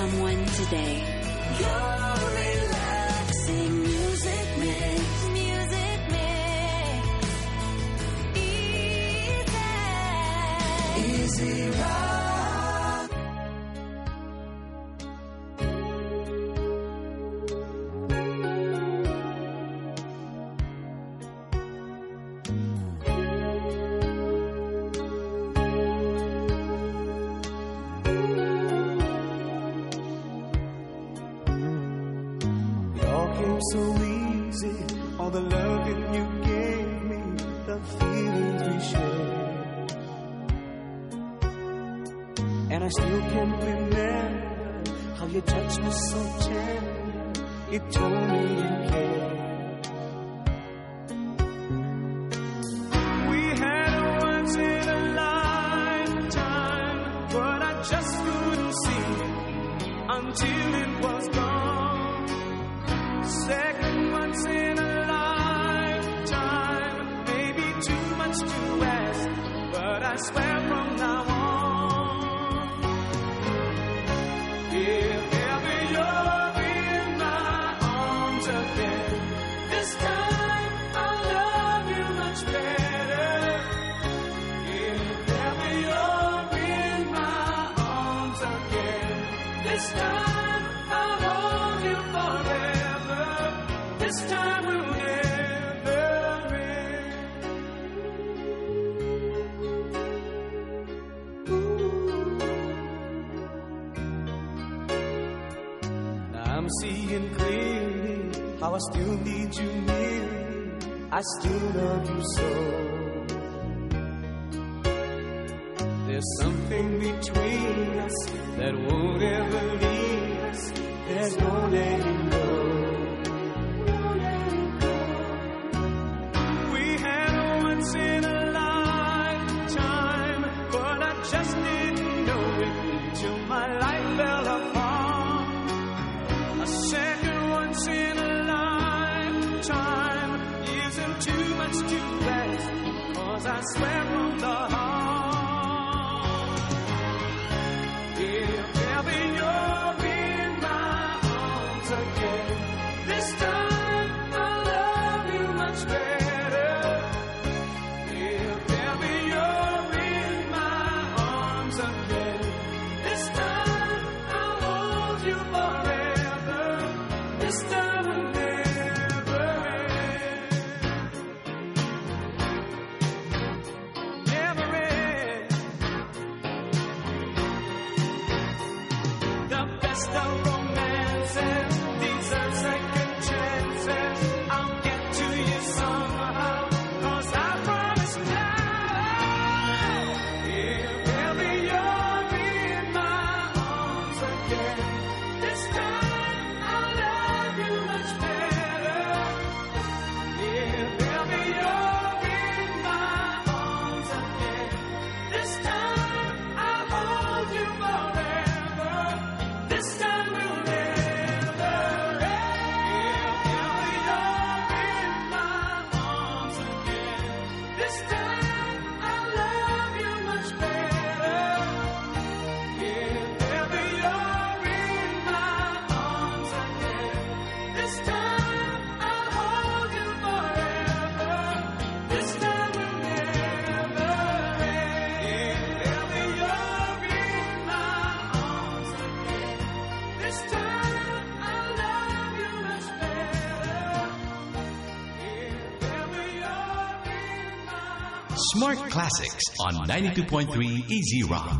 someone today. The Classics on 92.3 Easy Rock.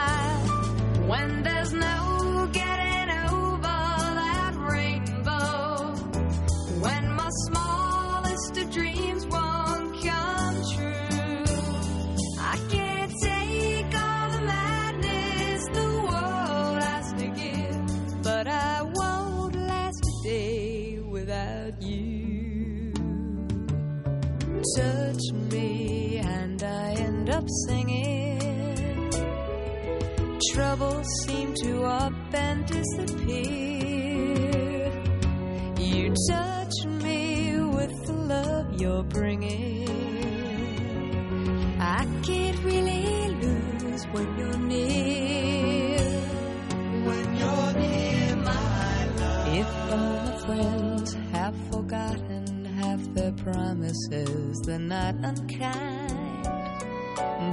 Touch me, and I end up singing. Troubles seem to up and disappear. You touch me with the love you're bringing. I can't really lose when you're near. When you're near, my love. If have forgotten half their promises, they're not unkind,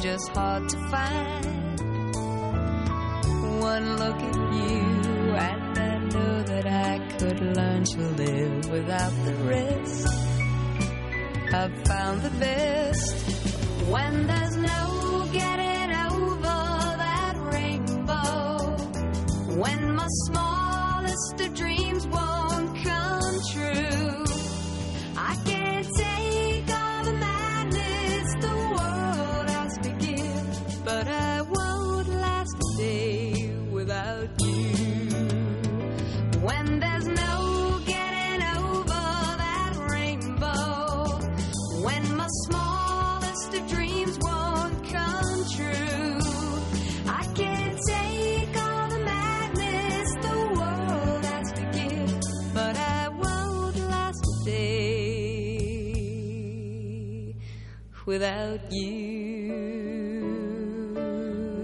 just hard to find. One look at you, and I know that I could learn to live without the risk. I've found the best when there's no getting without you.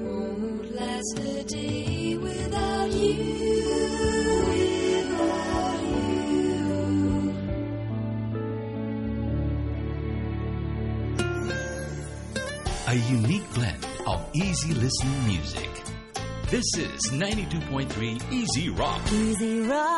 Won't last a day without you. A unique blend of easy listening music. This is 92.3 Easy Rock. Easy Rock.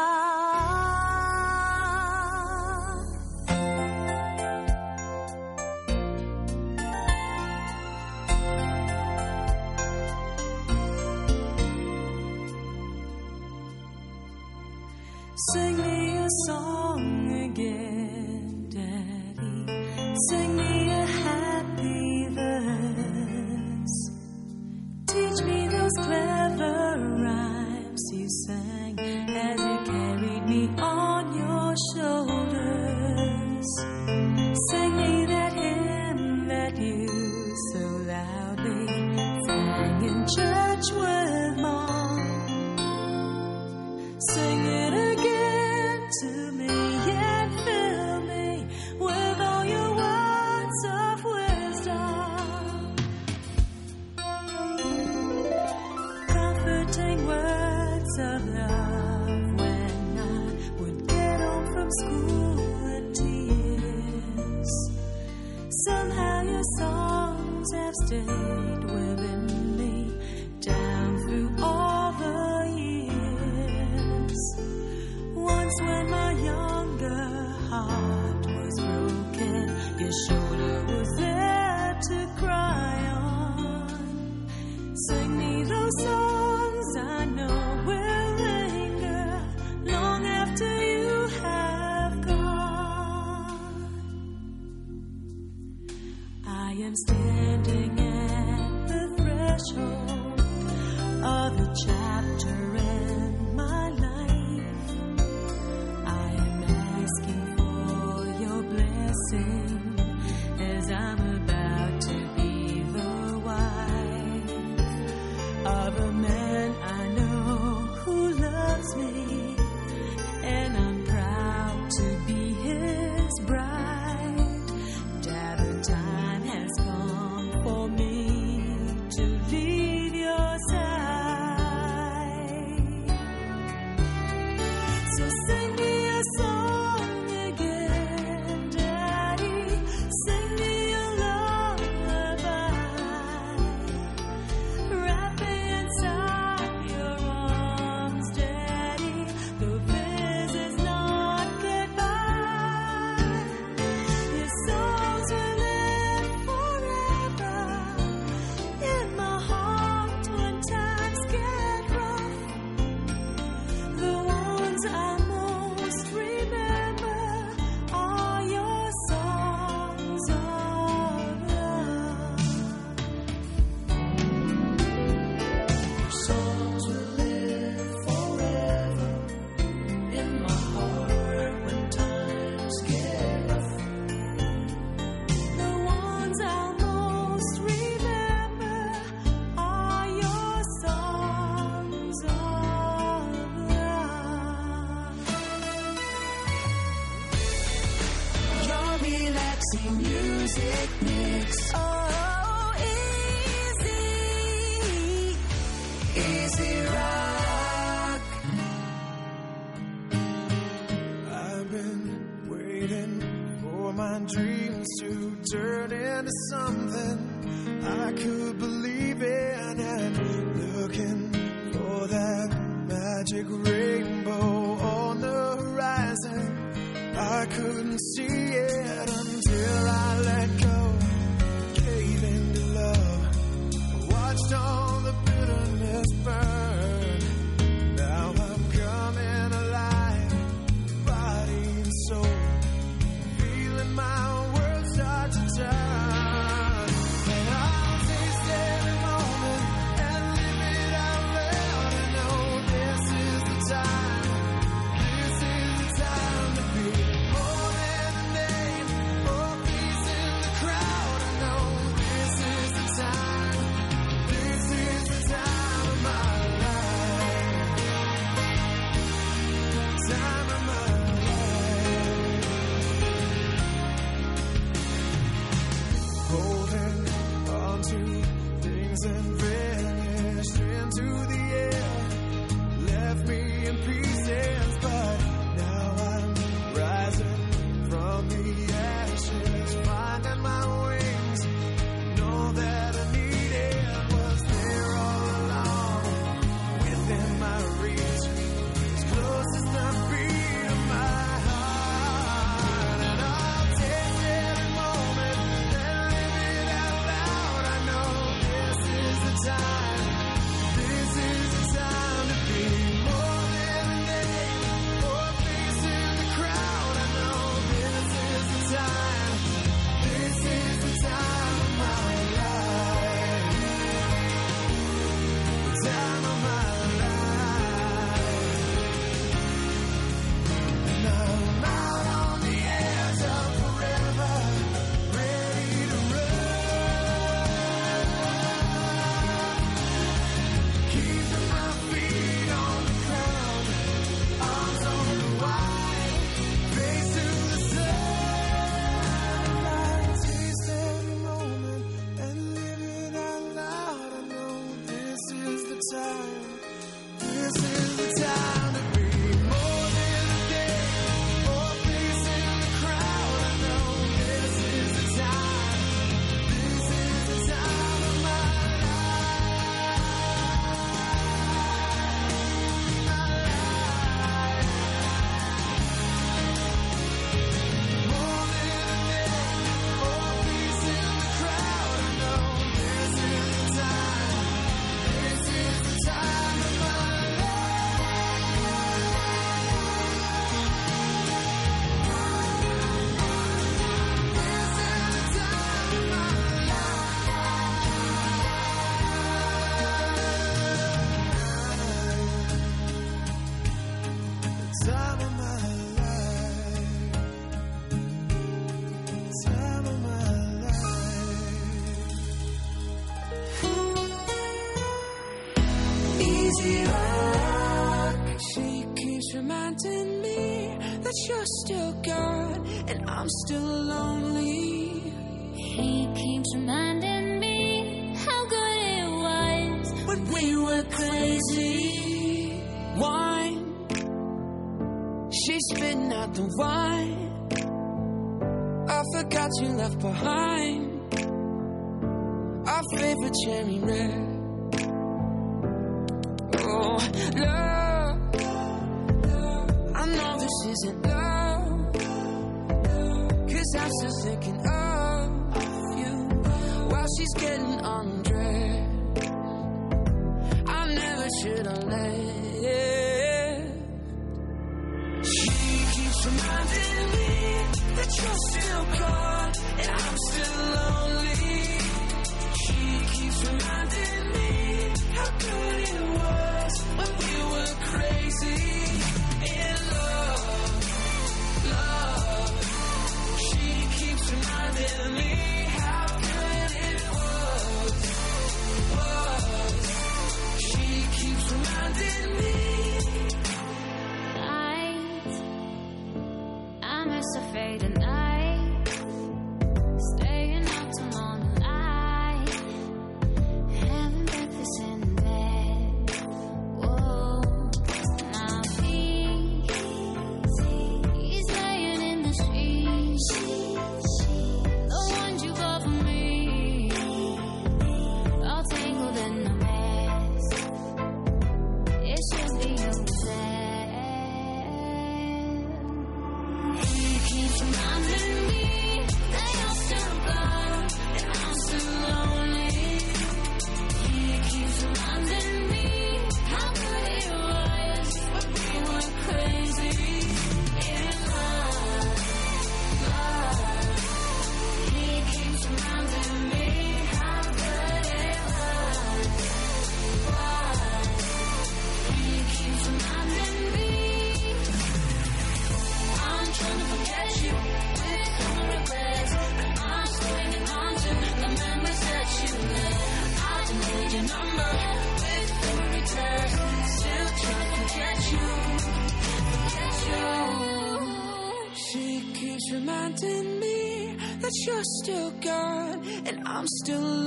still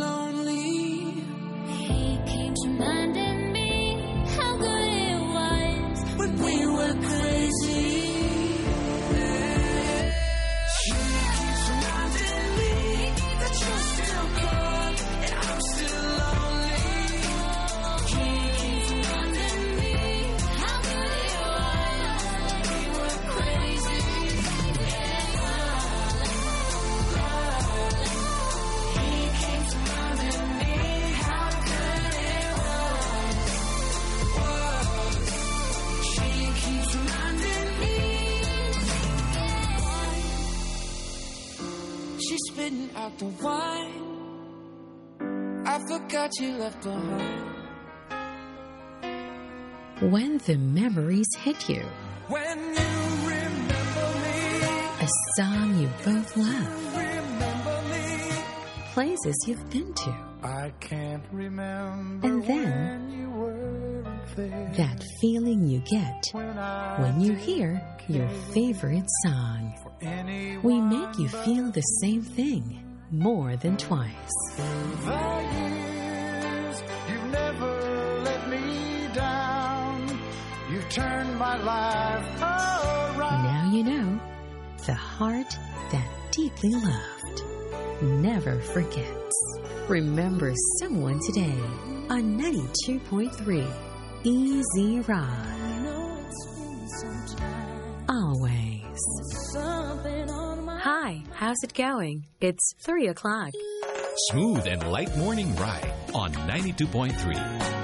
that you left behind. When the memories hit you. When you remember me. A song you both love. Places you've been to. I can't remember. And then that feeling you get when, when you hear your favorite song. We make you feel the same thing more than twice never let me down. You turned my life around. Now you know the heart that deeply loved never forgets. Remember someone today on 92.3 Easy Rock. Always. Hi, how's it going? It's 3 o'clock. Smooth and light morning ride on 92.3.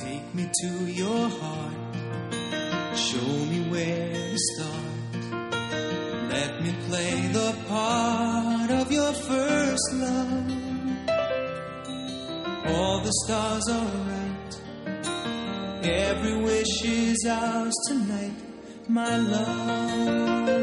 Take me to your heart. Show me where to start. the stars are right. Every wish is ours tonight, my love.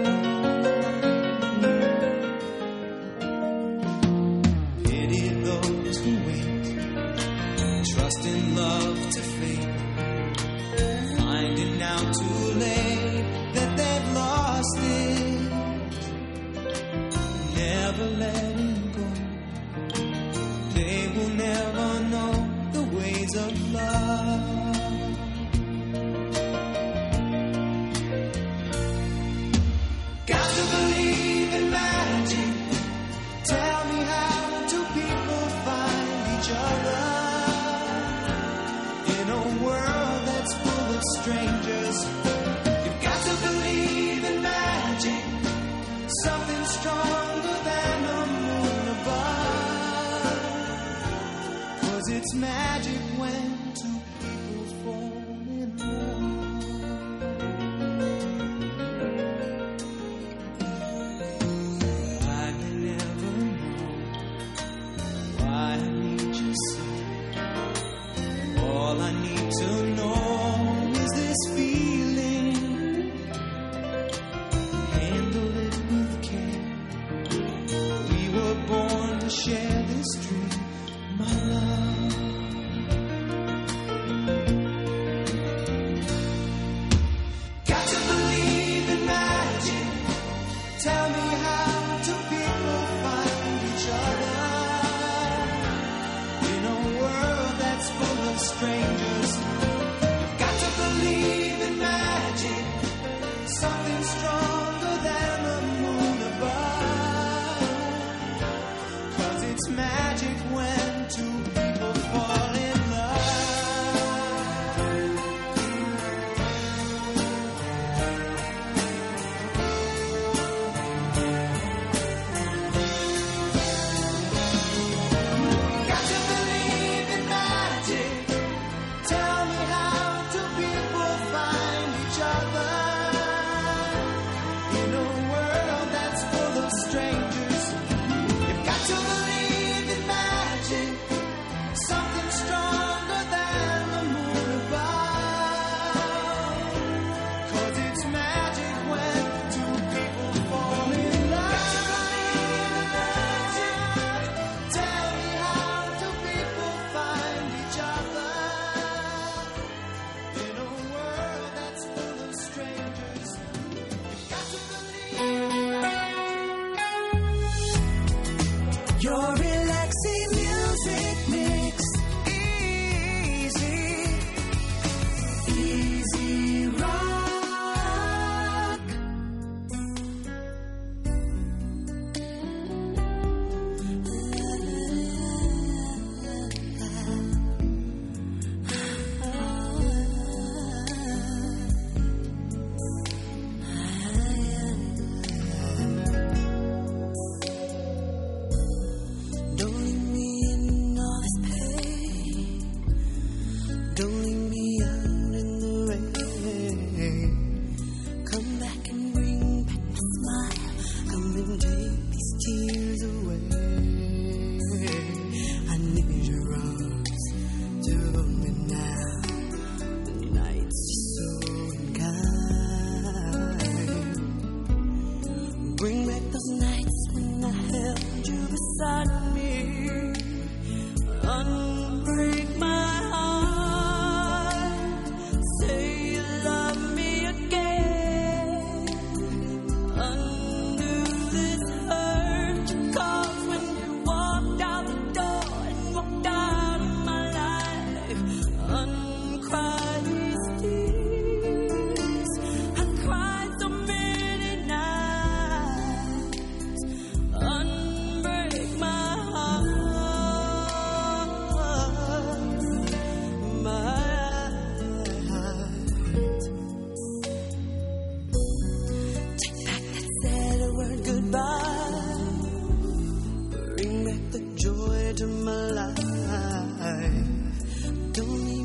its magic went to To my life. Don't need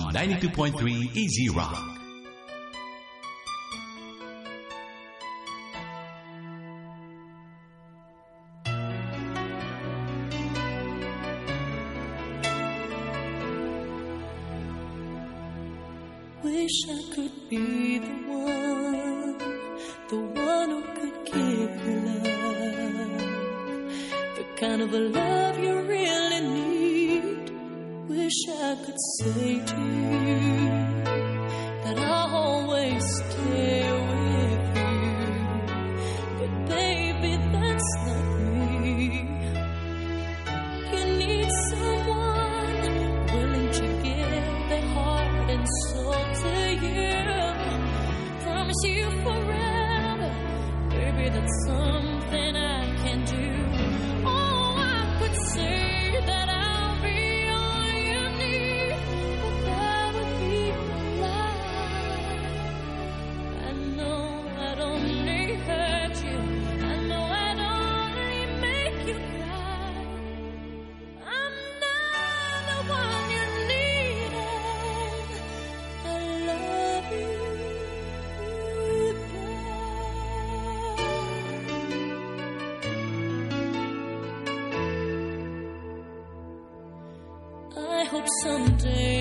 on 92.3 Easy Rock. Someday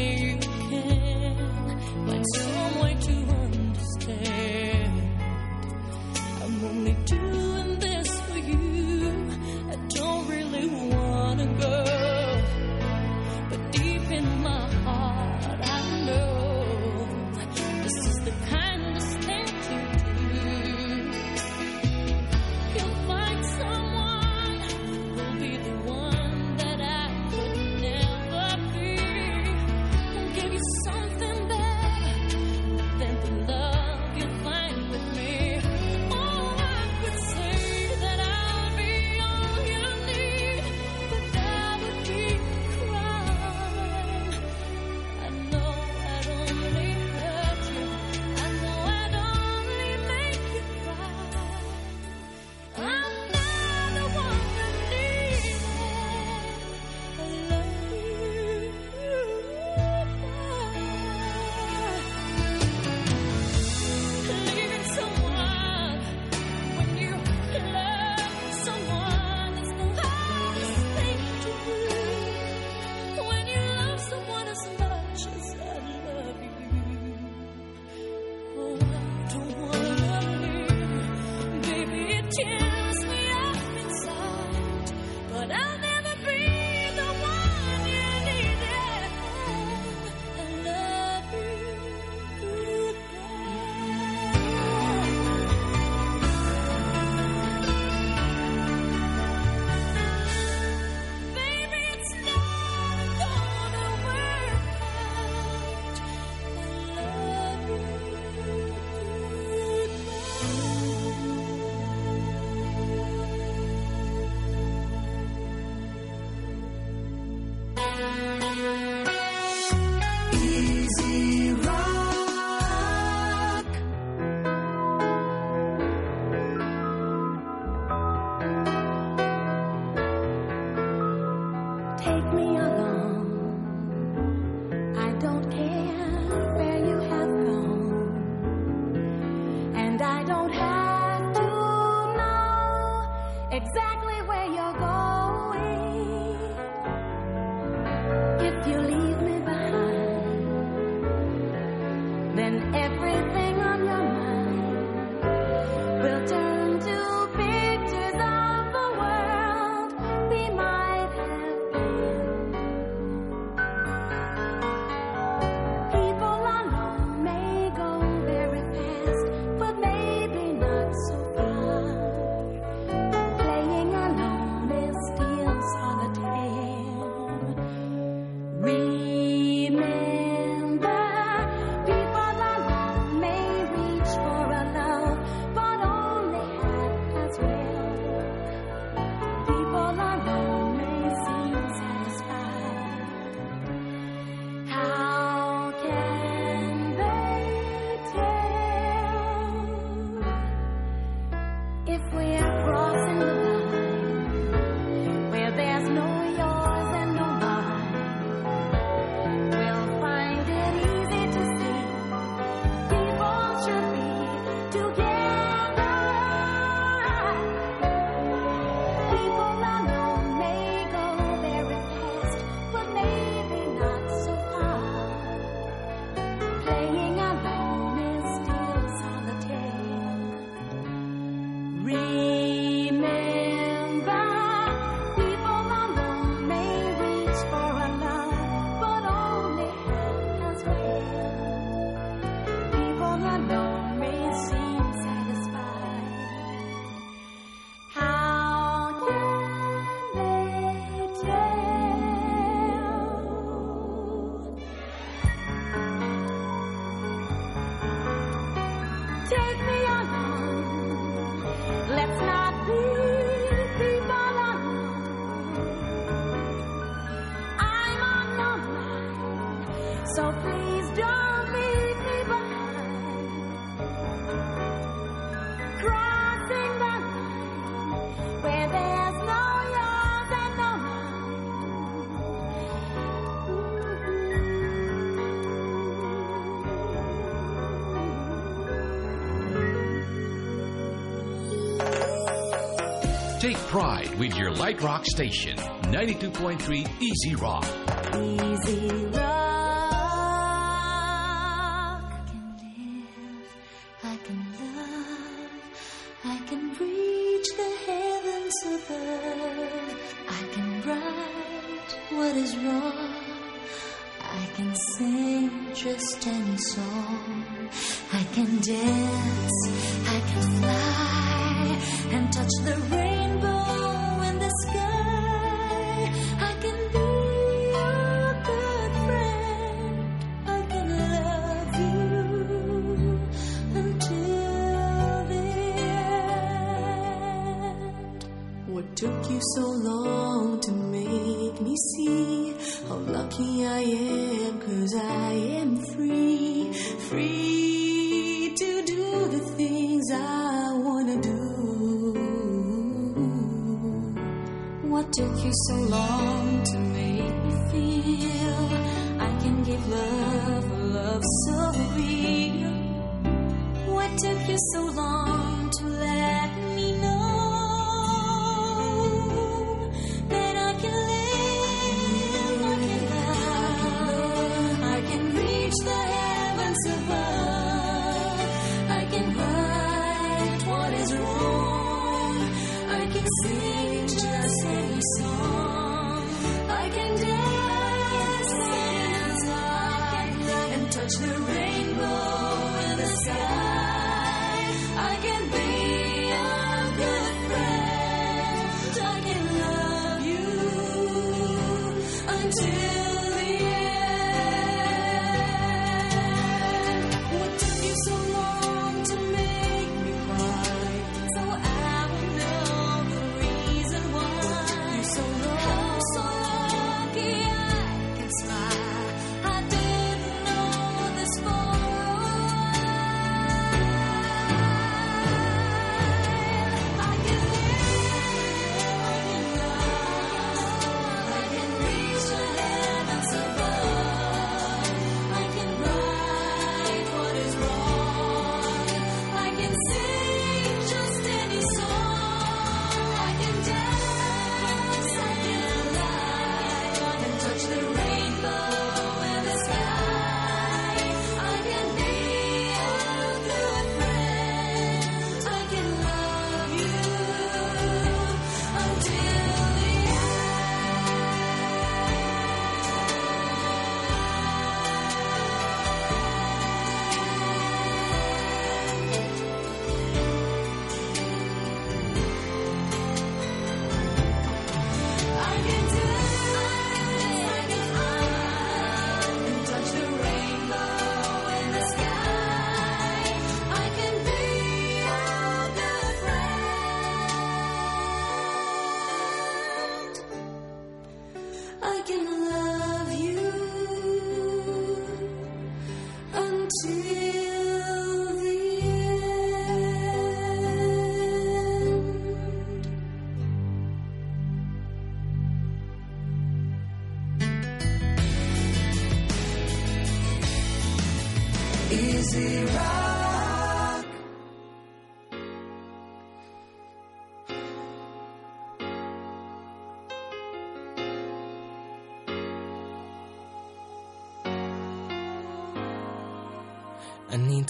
pride with your Light Rock station, 92.3 Easy Rock. Easy Rock.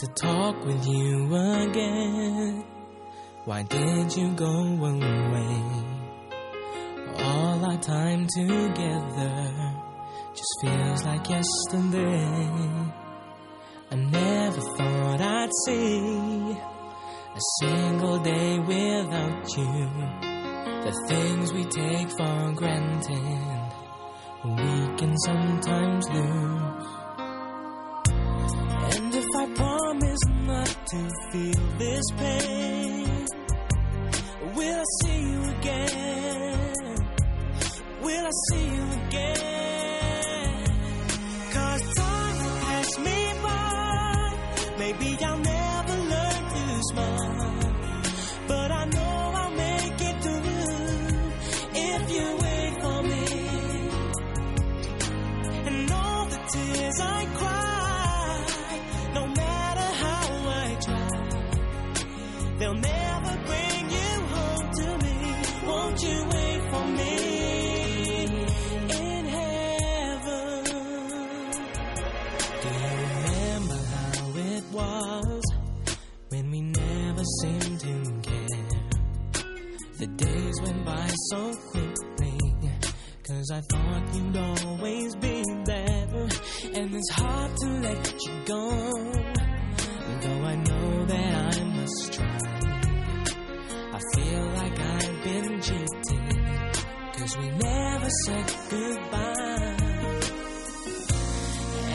To talk with you again. Why did you go away? All our time together just feels like yesterday. I never thought I'd see a single day without you. The things we take for granted, we can sometimes lose. Feel this pain, so quickly. Cause I thought you'd always be there. And it's hard to let you go. Though I know that I must try. I feel like I've been cheated. Cause we never said goodbye.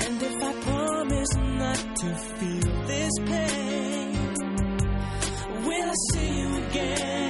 And if I promise not to feel this pain, will I see you again?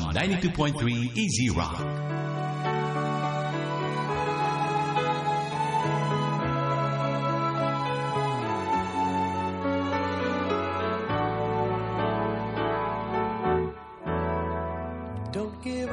On 92.3 Easy Rock. Don't give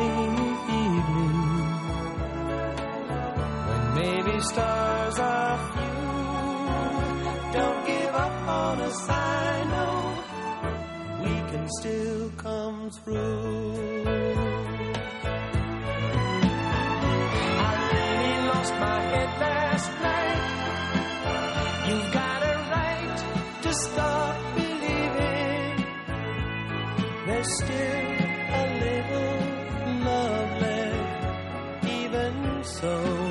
stars are few. Don't give up on us, I know we can still come through. I lost my head last night. You've got a right to believing there's still a little love left, even so.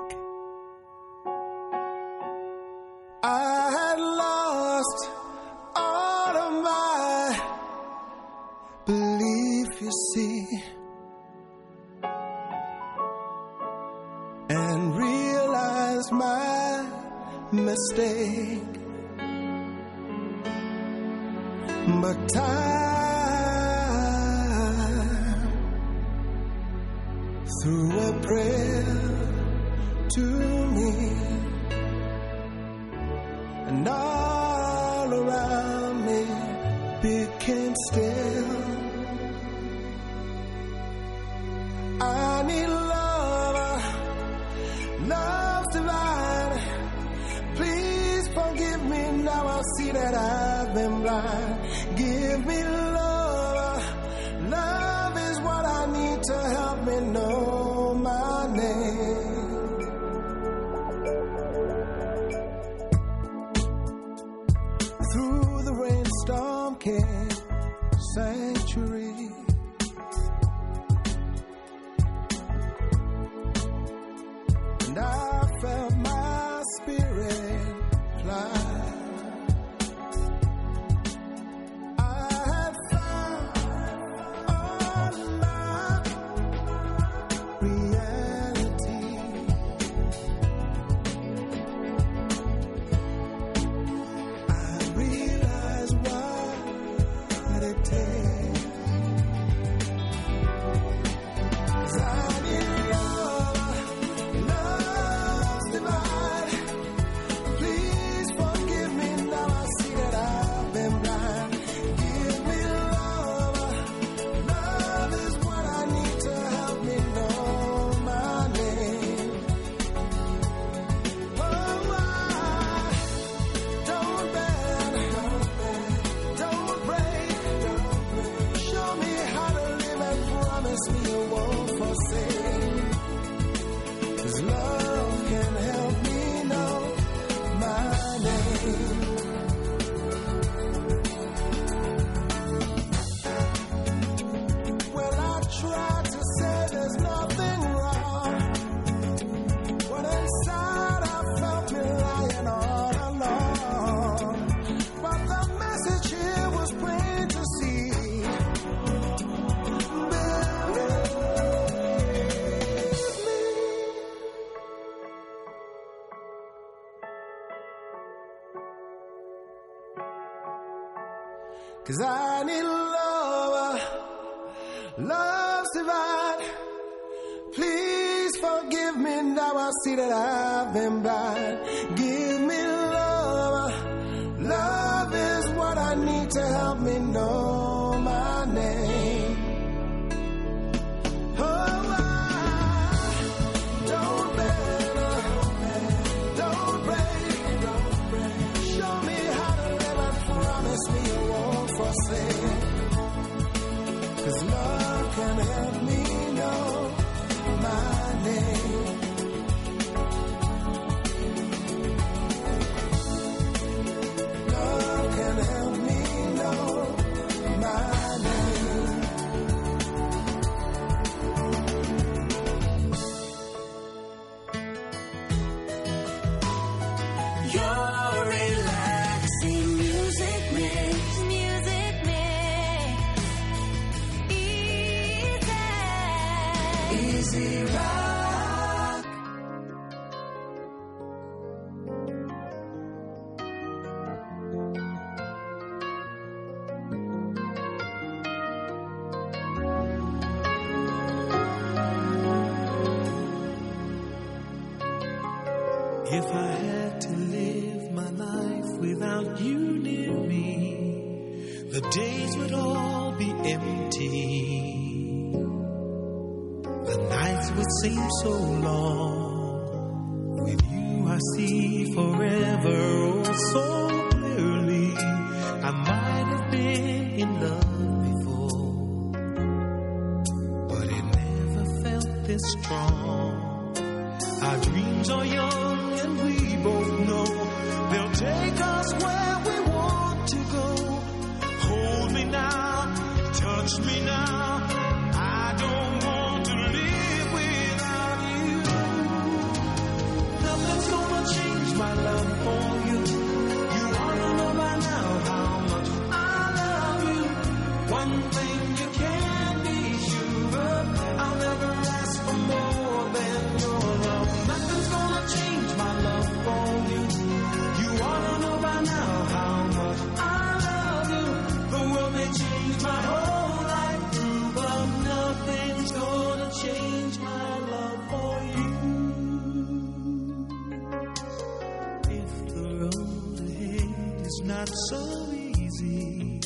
Not so easy,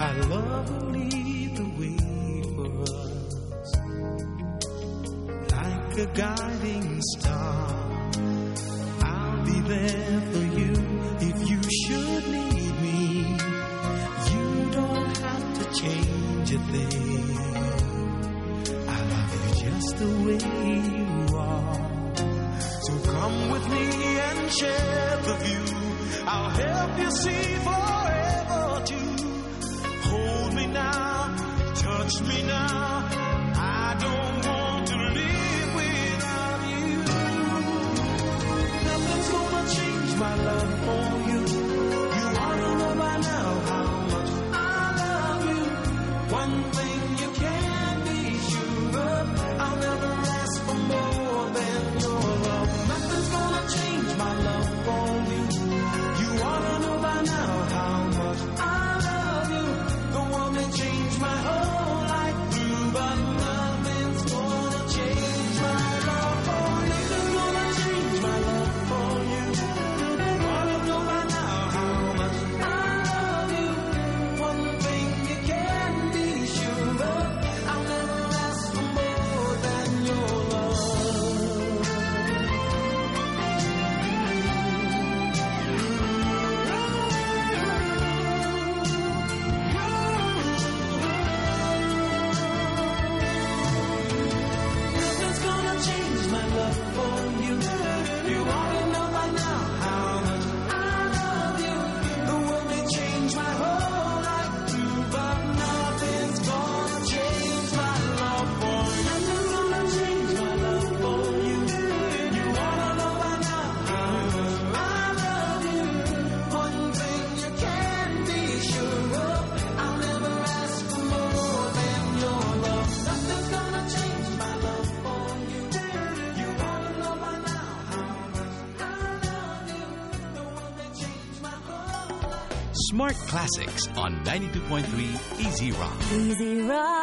I love will Smart Classics on 92.3 Easy Rock. Easy Rock.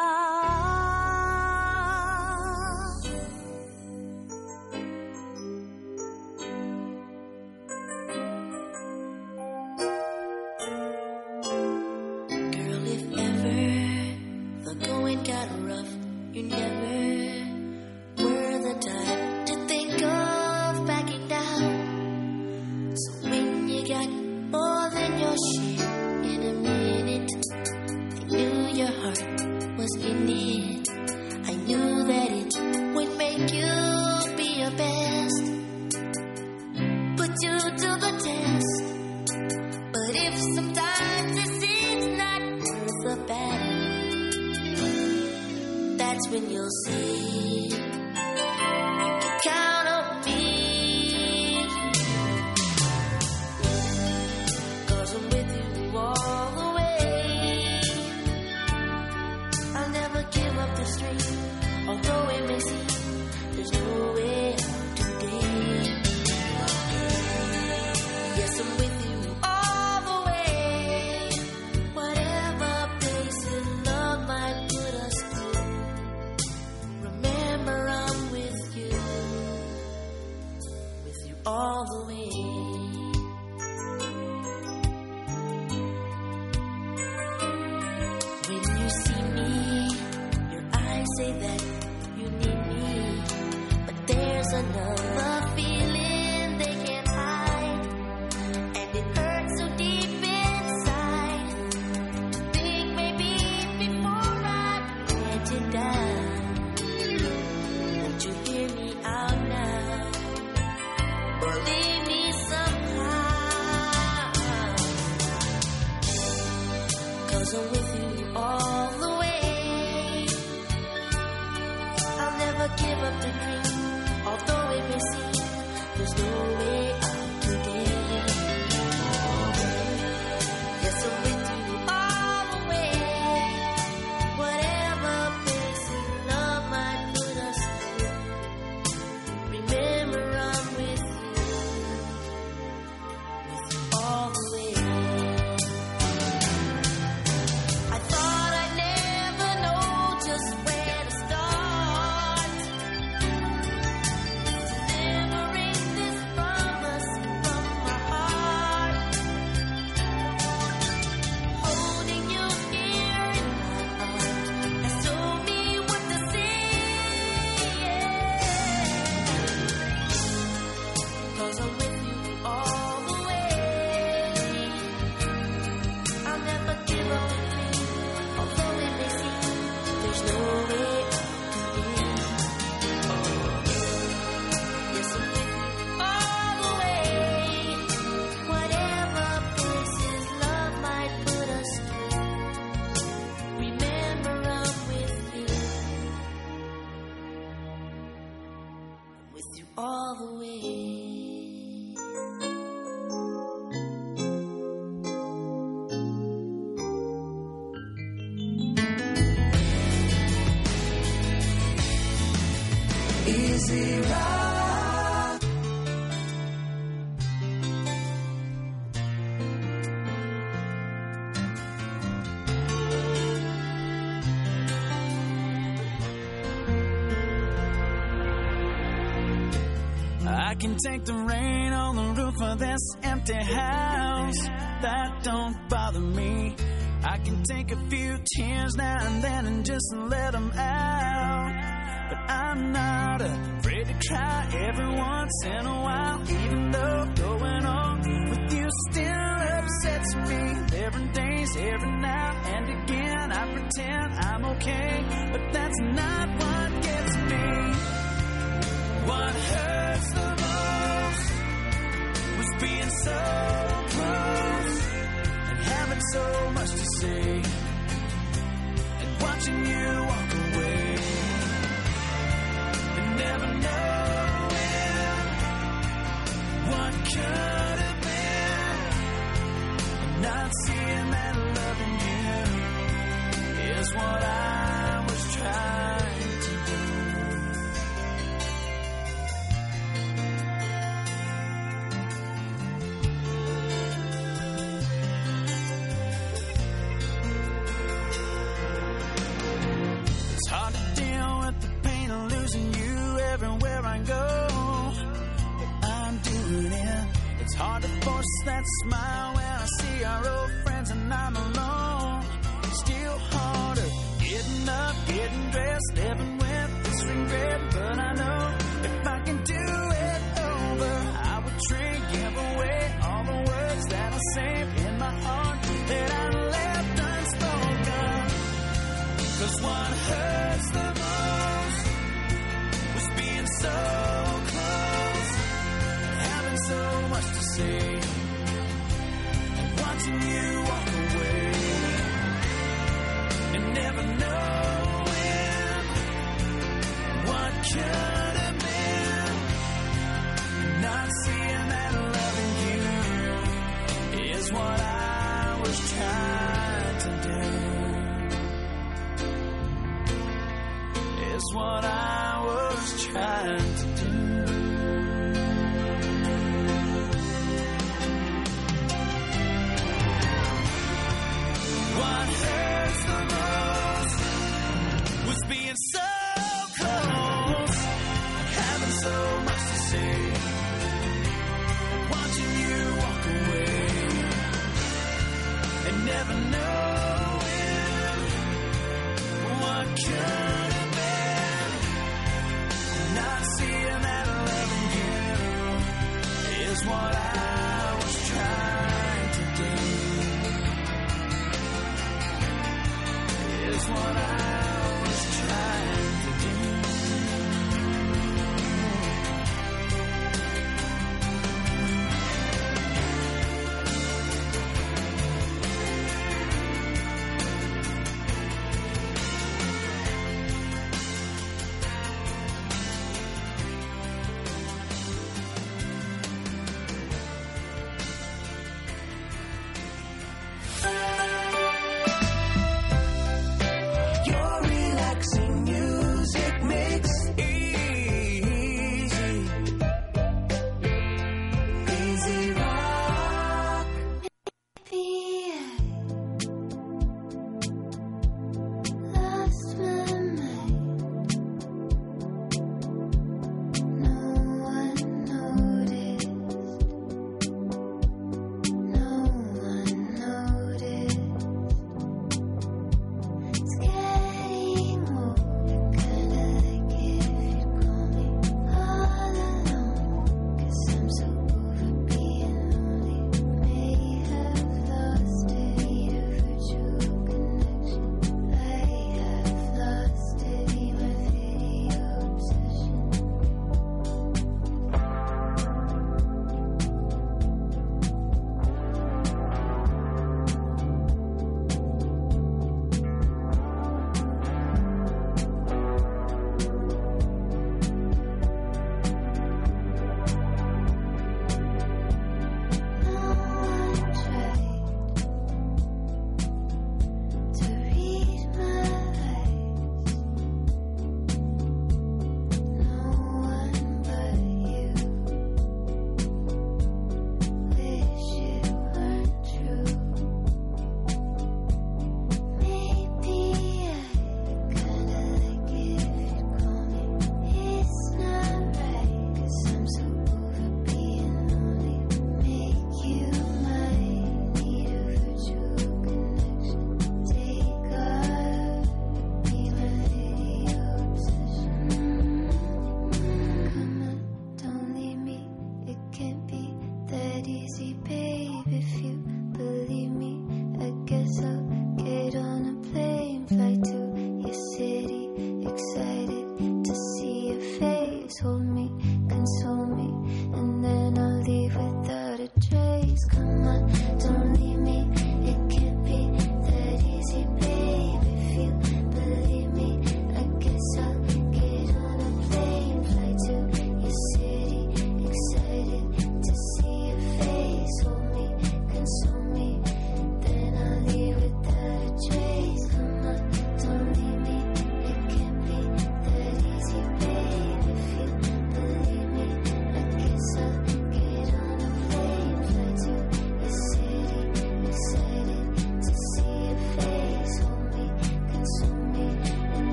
take the rain on the roof of this empty house. That don't bother me. I can take a few tears now and then and just let them out. But I'm not afraid to cry every once in a while, even though going on with you still upsets me. There days every now and again I pretend I'm okay, but that's not. that smile when I see our old friends and I'm alone. Still harder, getting up, getting dressed, living with this regret. But I know if I can do it over, I would trade give away all the words that I saved in my heart that I left unspoken. Cause what hurts the most was being so close, having so much to say. time.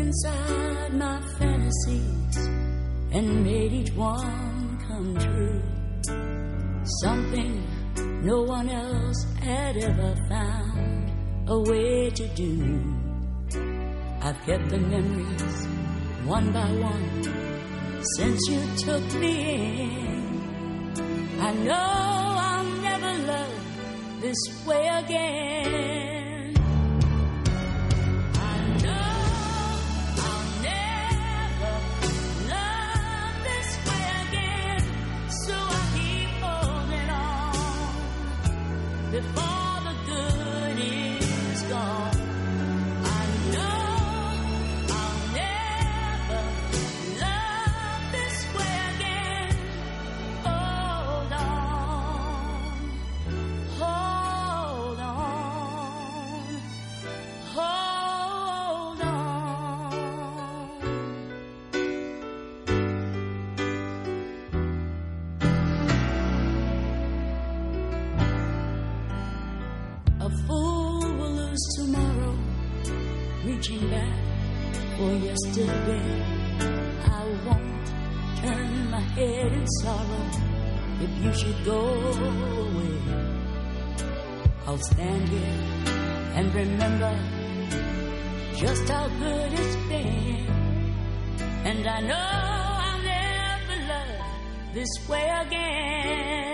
Inside my fantasies and made each one come true. Something no one else had ever found a way to do. I've kept the memories one by one since you took me in. I know I'll never love this way again. A fool will lose tomorrow, reaching back for yesterday. I won't turn my head in sorrow if you should go away. I'll stand here and remember just how good it's been. And I know I'll never love this way again.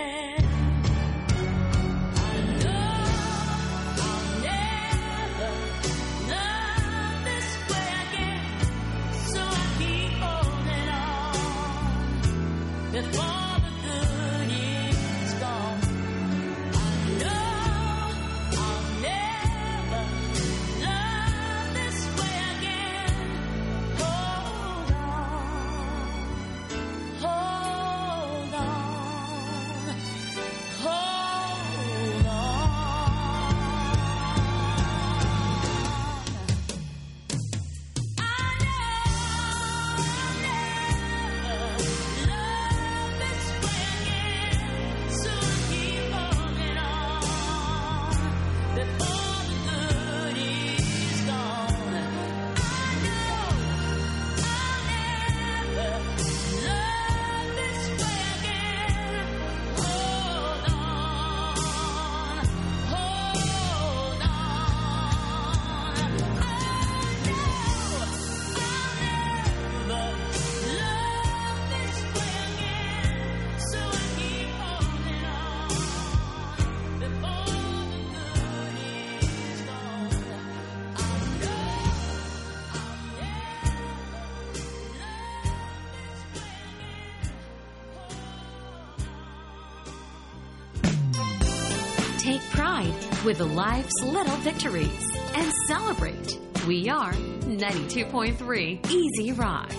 With life's little victories and celebrate. We are 92.3 Easy Rock.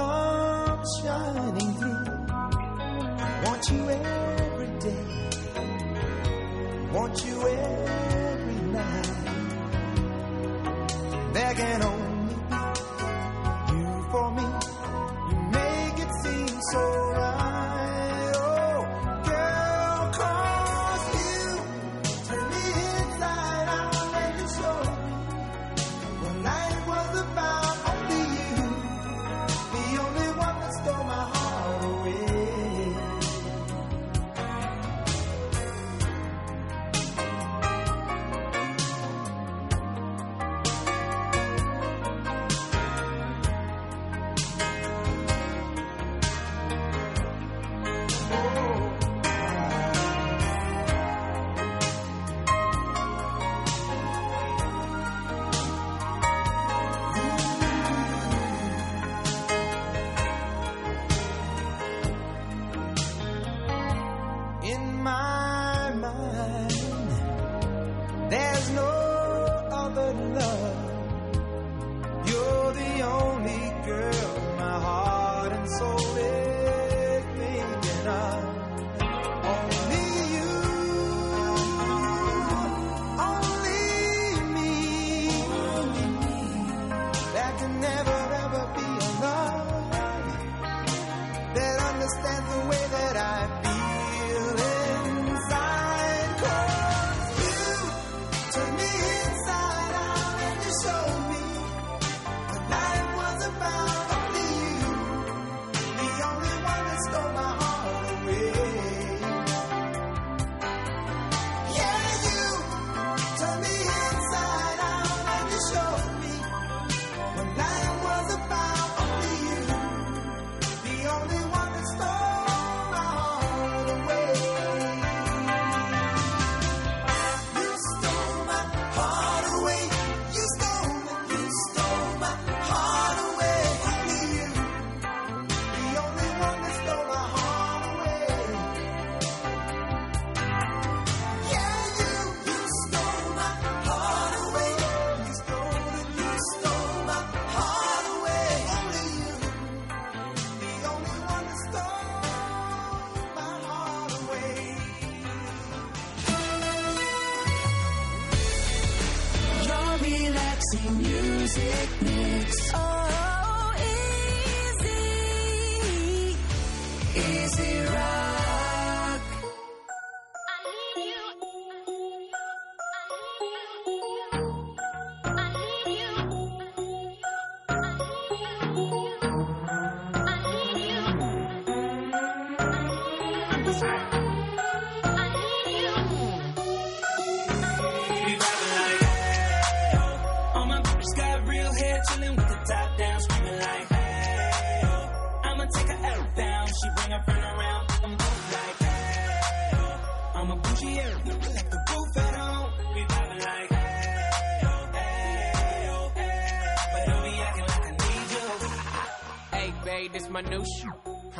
Comes shining through. I want you every day, want you every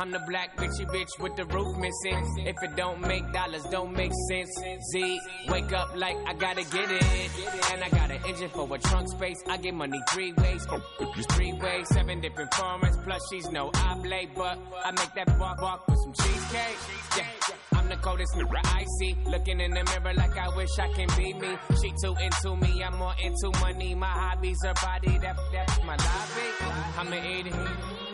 I'm the black bitchy bitch with the roof missing. If it don't make dollars, don't make sense. Z, wake up like I gotta get it. And I got an engine for a trunk space. I get money three ways. Three ways, seven different formats. Plus, she's no oblate, but I make that walk walk with some cheesecake. Yeah, I'm the coldest nigga I see. Looking in the mirror like I wish I can be me. She too into me, I'm more into money. My hobbies are body, that, that's my lobby. I'ma eat it,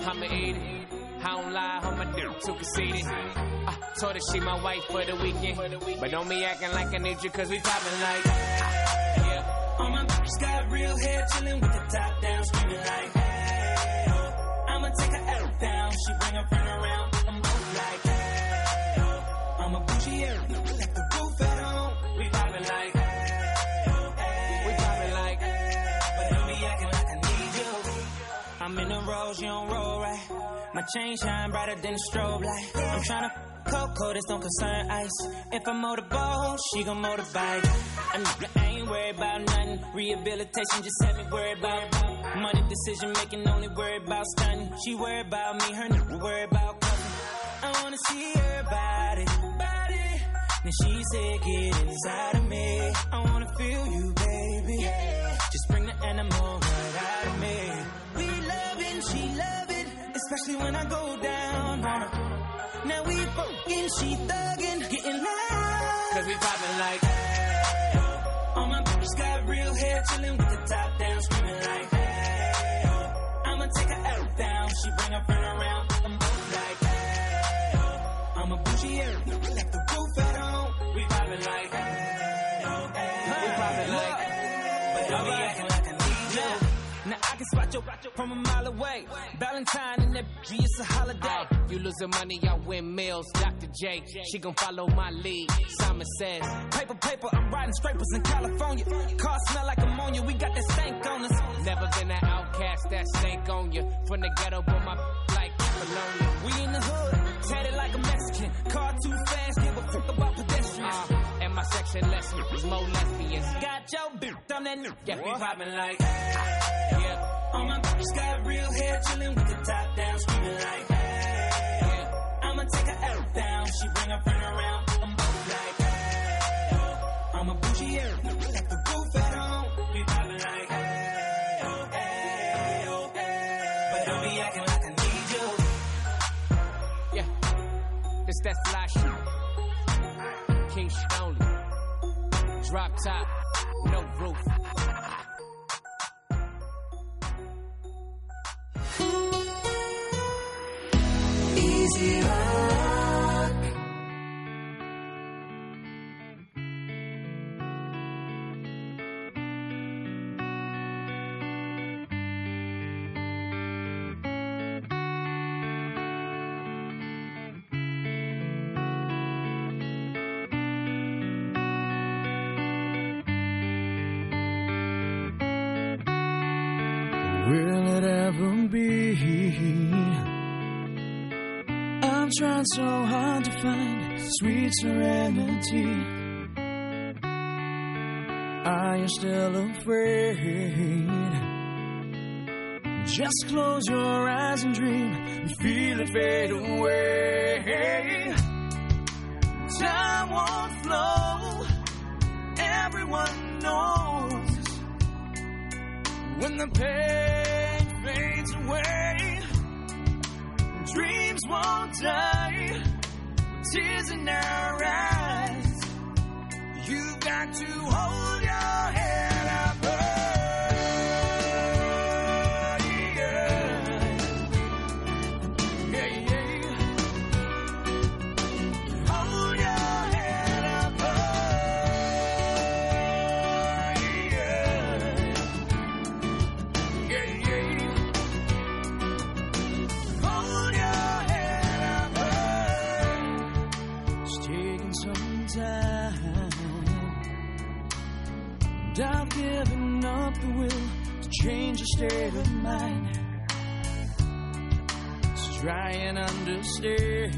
I'ma eat it. I don't lie, I'm a dude too conceited. I told her she my wife for the weekend. But don't be acting like I need you, cause we poppin' like. Yeah. All my bitches got real hair, chilling with the top down, screaming like, hey, oh. I'ma take her out down, she bring her friend around, I'm both like, hey, oh. I'm a bougie chain shine brighter than a strobe light. I'm tryna Coco, this don't concern ice. If I'm motorboat, she gon' motorbike. A nigga ain't worried about nothing. Rehabilitation just had me worried about money decision making, only worried about stunning. She worried about me, her nigga worried about cuffing. I wanna see her body, body. Then she said, get inside of me. I wanna feel you, baby. Yeah. Just bring the animal especially when I go down on her. Now we fucking, she thuggin', getting loud. Cause we poppin' like. Your from a mile away. Valentine and that bitch, it's a holiday. Uh, you losing money, I win meals. Dr. J, she gon' follow my lead. Simon says, Paper, paper, I'm riding scrapers in California. Car smell like ammonia, we got that stank on us. Never been an outcast, that stank on you. From the ghetto, but my like Bologna. We in the hood, tatted like a Mexican. Car too fast, give a fuck about pedestrians. My section lesson is more lesbians. Got your bitch, I'm that nigga. Yeah, we poppin' like, Hey. yeah. All my bitches got real hair, chillin' with the top down, screaming like, hey, yeah. I'ma take her out down, she bring her friend around, I'm both like, hey, oh. I'm a bougie air, like the roof at home. We vibing like, hey, oh, hey, oh, hey. But don't be acting like I need you. yeah. This that fly Drop top, no roof. Easy rock. Trying so hard to find sweet serenity. Are you still afraid? Just close your eyes and dream and feel it fade away. Time won't flow. Everyone knows when the pain won't die. Tears in our eyes. You've got to hold your head up. state of mind to try and understand.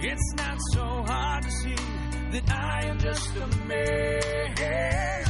It's not so hard to see that I am just a man.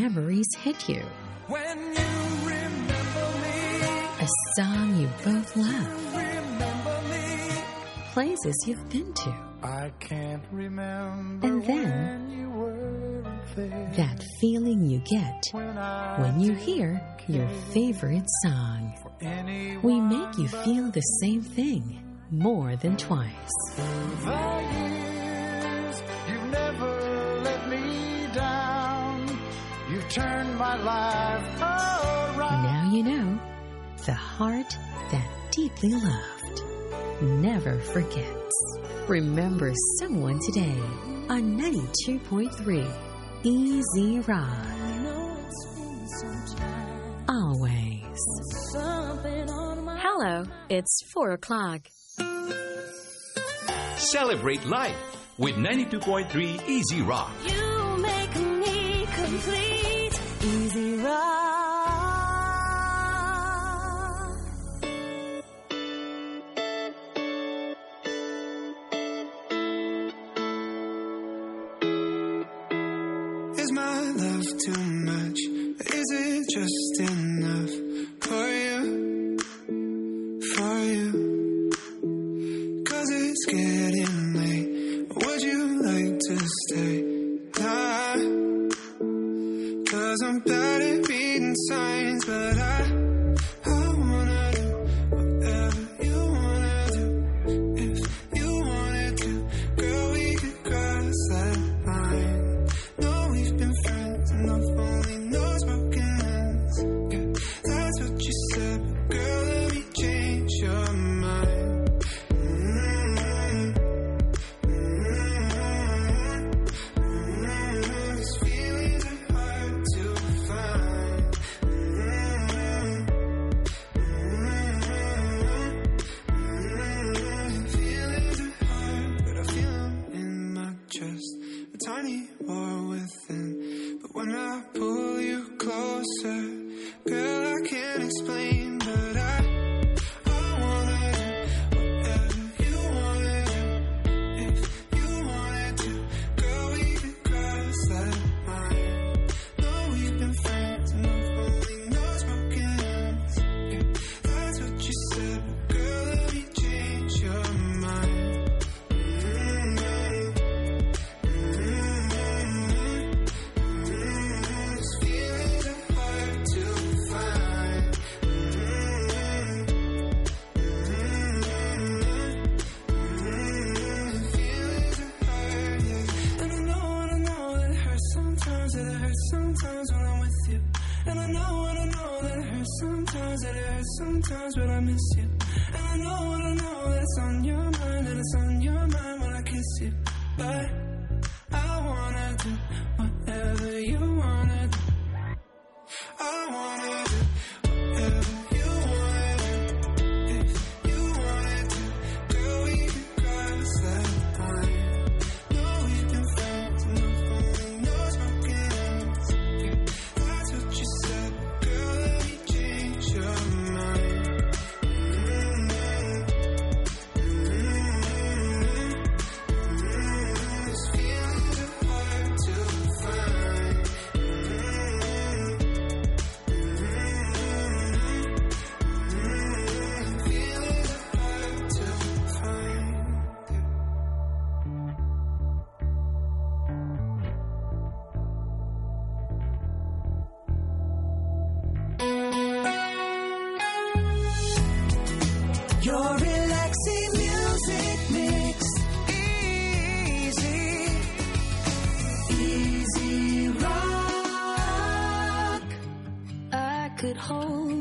memories hit you. When you remember me, a song you both love, places you've been to. I can't remember. And then that feeling you get when, when you hear your favorite song. We make you feel the same thing more than twice. my life. Now you know the heart that deeply loved never forgets. Remember someone today on 92.3 Easy Rock. Always. Hello, it's 4 o'clock. Celebrate life with 92.3 Easy Rock. You make me complete.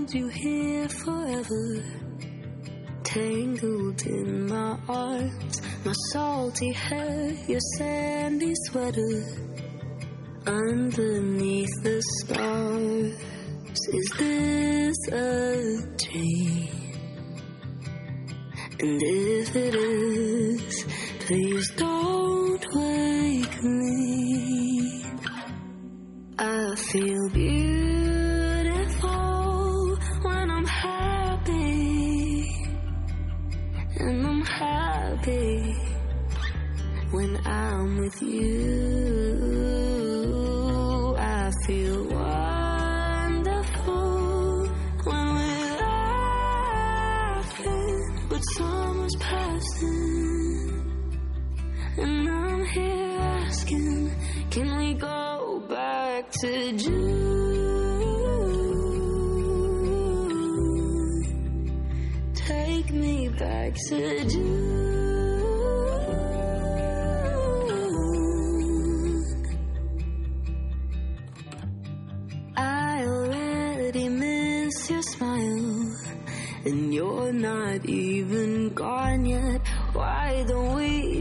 hold you here forever. Tangled in my arms, my salty hair, your sandy sweater. Underneath the stars, is this a dream? And if it is, please don't wake me. I feel you.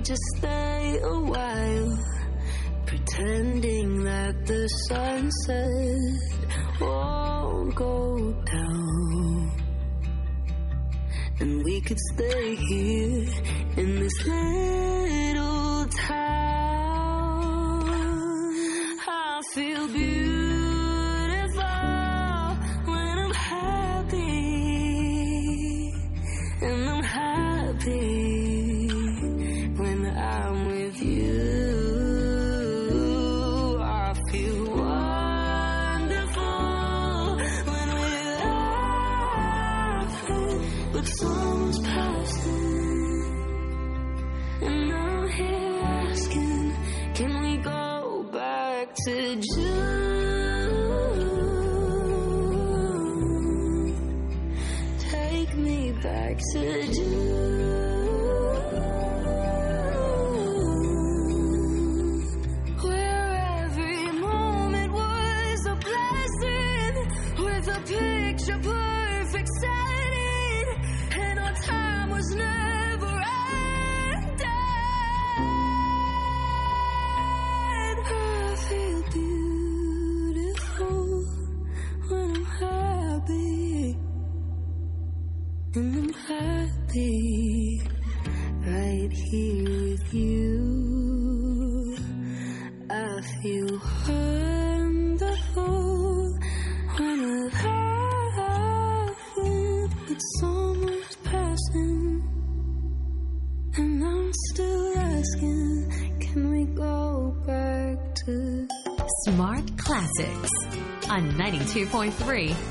just stay a while, pretending that the sunset won't go down. And we could stay here in this land. 92.3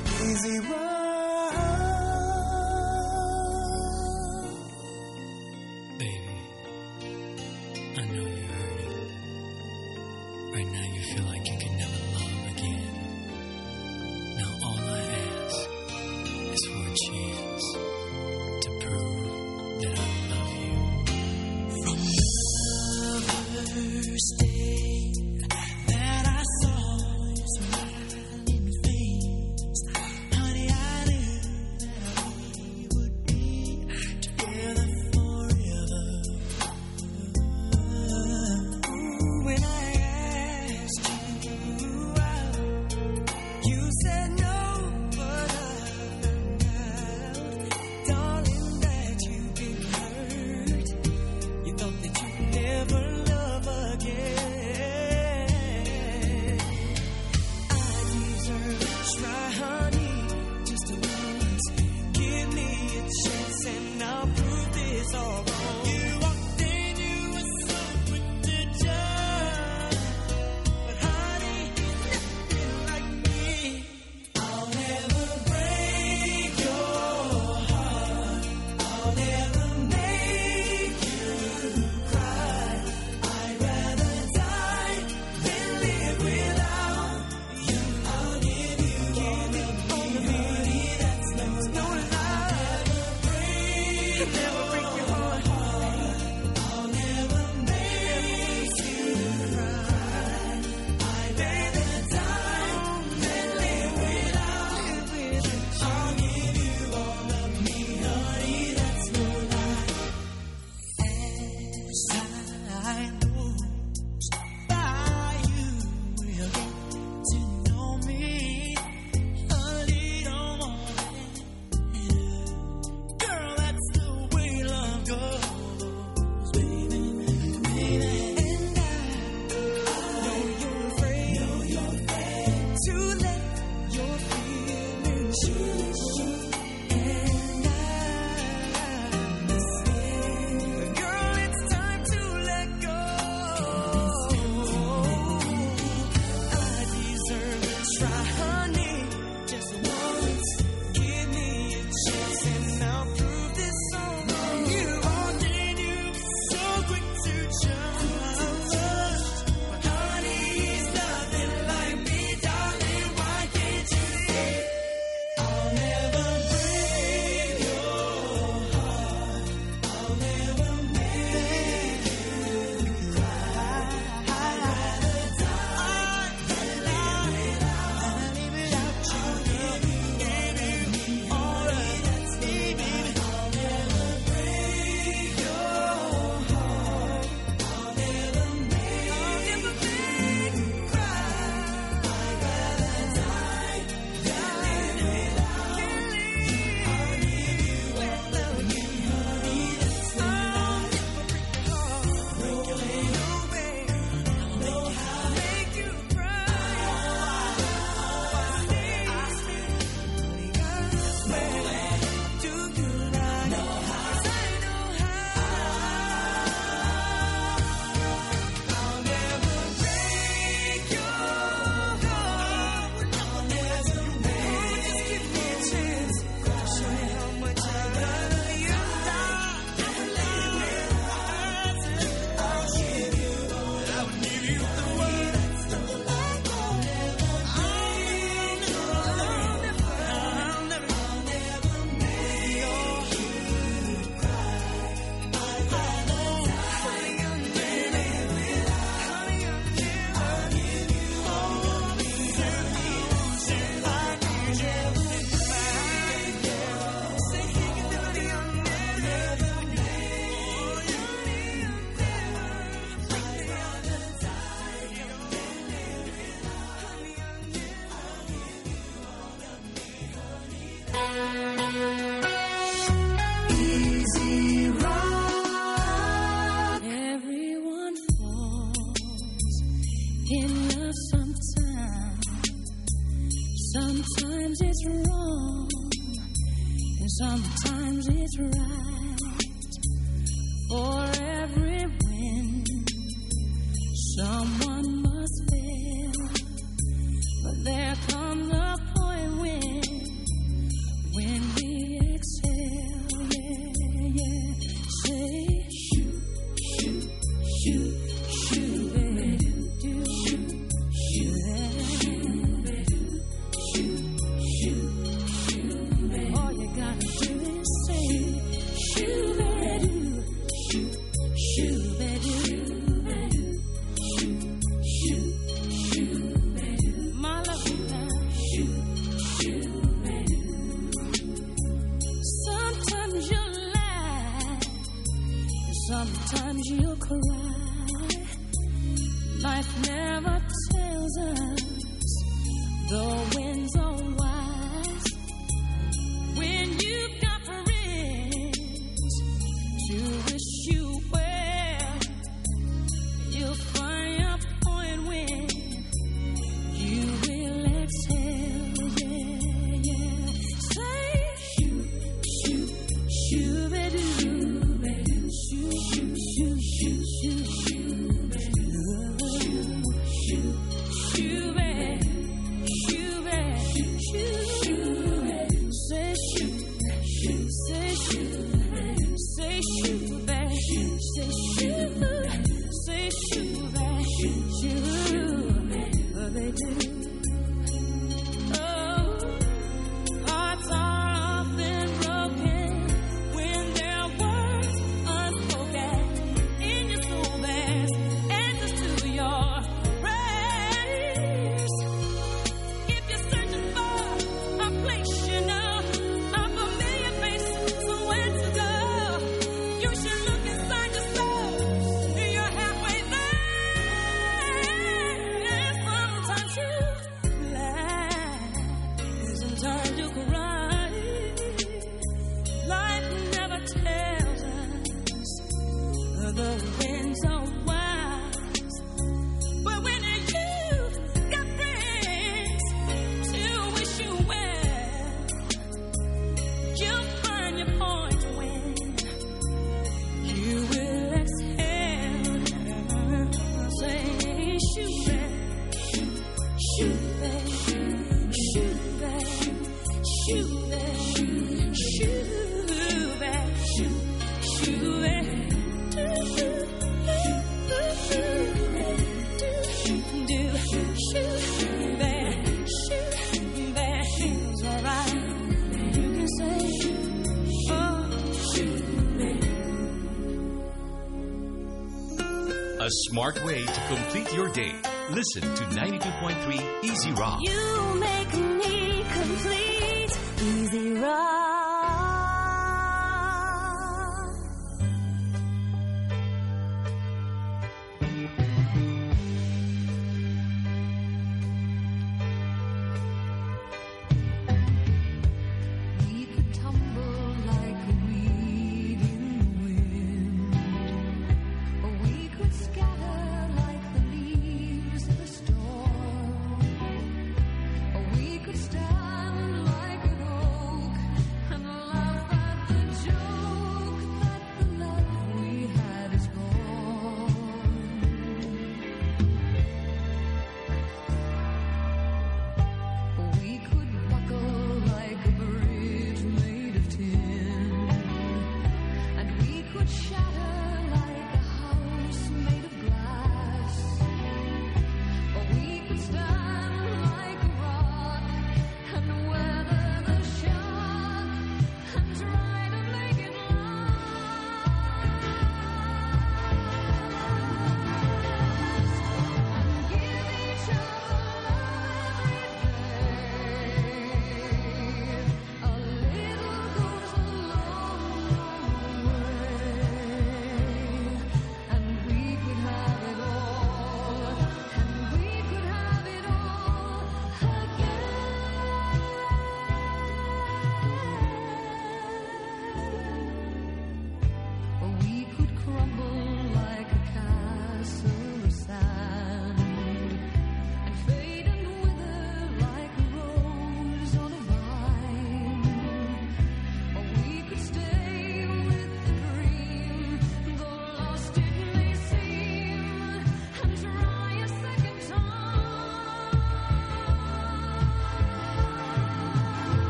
A smart way to complete your day. Listen to 92.3 Easy Rock.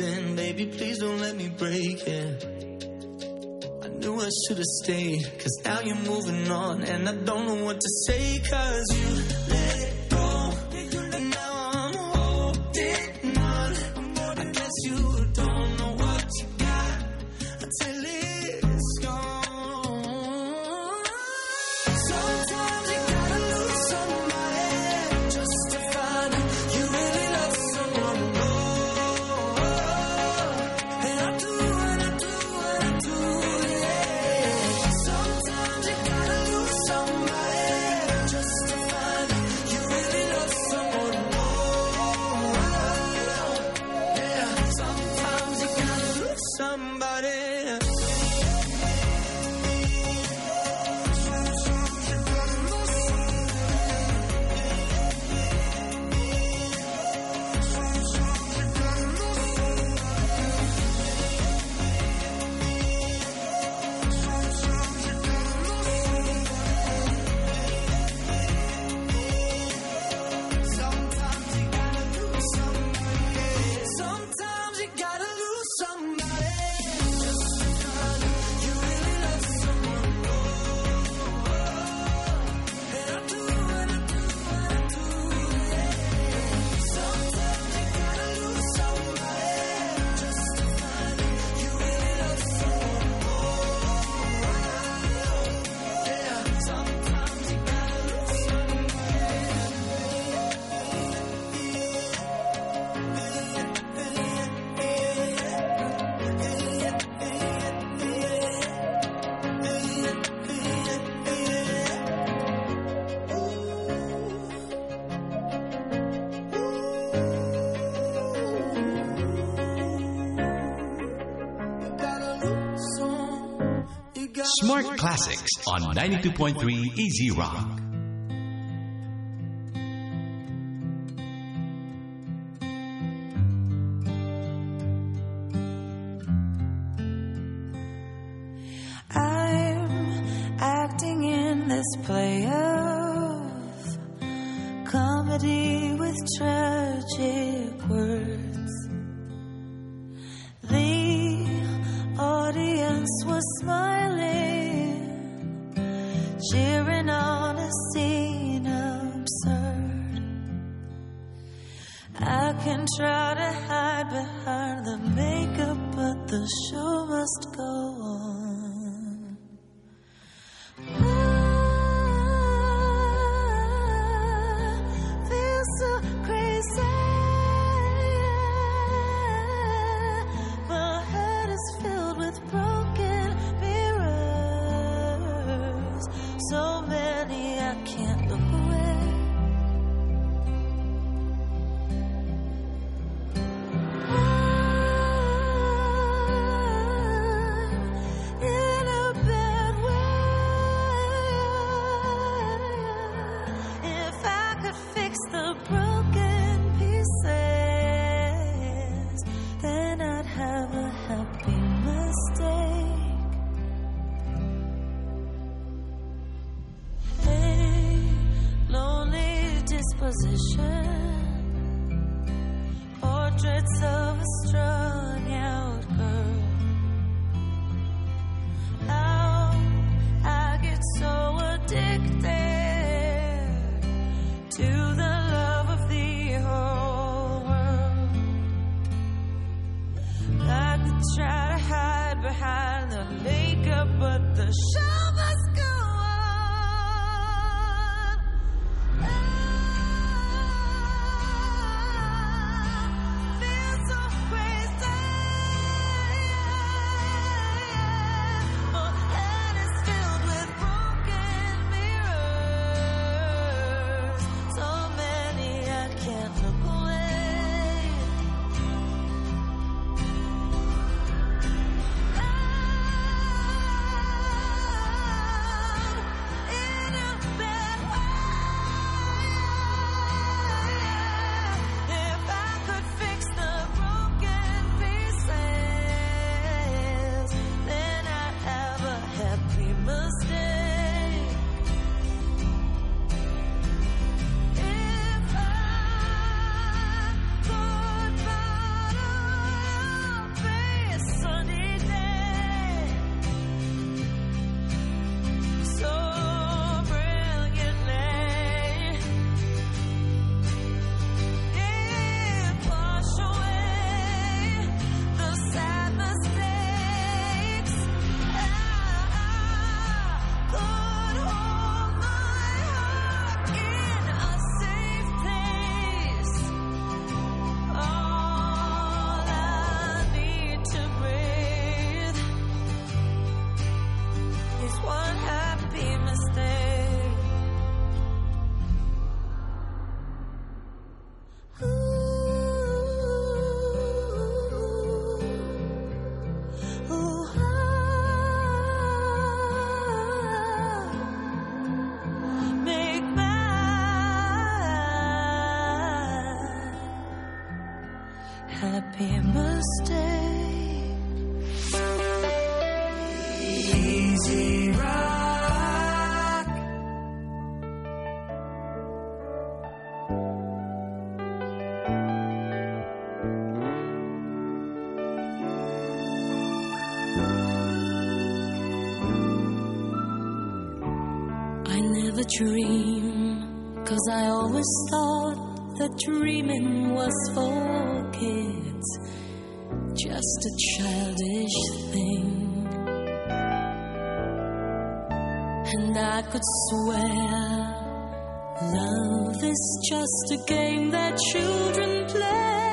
baby, please don't let me break it. I knew I should have stayed, cause now you're moving on, and I don't know what to say, cause you. 92.3 Easy Rock. I'm acting in this play of comedy with tragic words. and try to hide behind the makeup, but the show must go on. I never dream, cause I always thought that dreaming was for kids. Just a childish thing could swear love is just a game that children play.